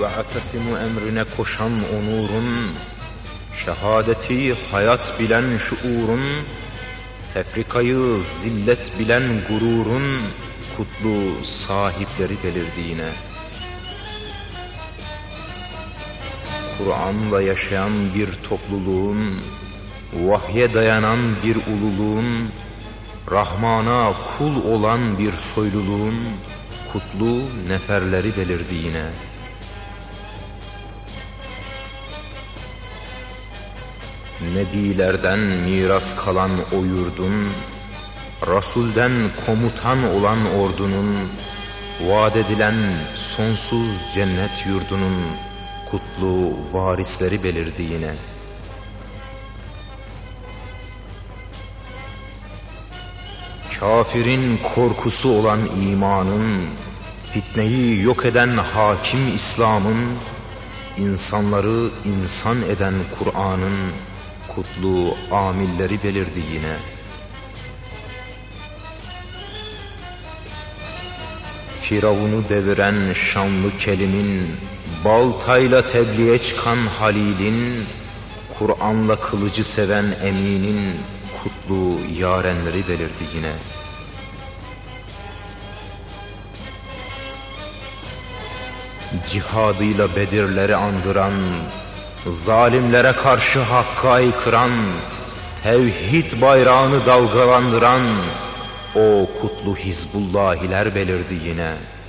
ve atesimu emrine koşan onurun, şehadeti hayat bilen şuurun, tefrikayı zillet bilen gururun, kutlu sahipleri belirdiğine. Kur'an'la yaşayan bir topluluğun, vahye dayanan bir ululuğun, Rahman'a kul olan bir soyluluğun, kutlu neferleri belirdiğine. Nebilerden miras kalan o yurdun, Rasulden komutan olan ordunun, vaat edilen sonsuz cennet yurdunun kutlu varisleri belirdiğine. Kafirin korkusu olan imanın, fitneyi yok eden hakim İslam'ın, insanları insan eden Kur'an'ın kutlu amilleri belirdiğine. Firavun'u deviren şanlı kelimin, baltayla tebliğe çıkan Halil'in, Kur'an'la kılıcı seven eminin, kutlu yarenleri belirdi yine. Cihadıyla Bedirleri andıran, zalimlere karşı hakka aykıran, tevhid bayrağını dalgalandıran, o kutlu Hizbullahiler belirdi yine.''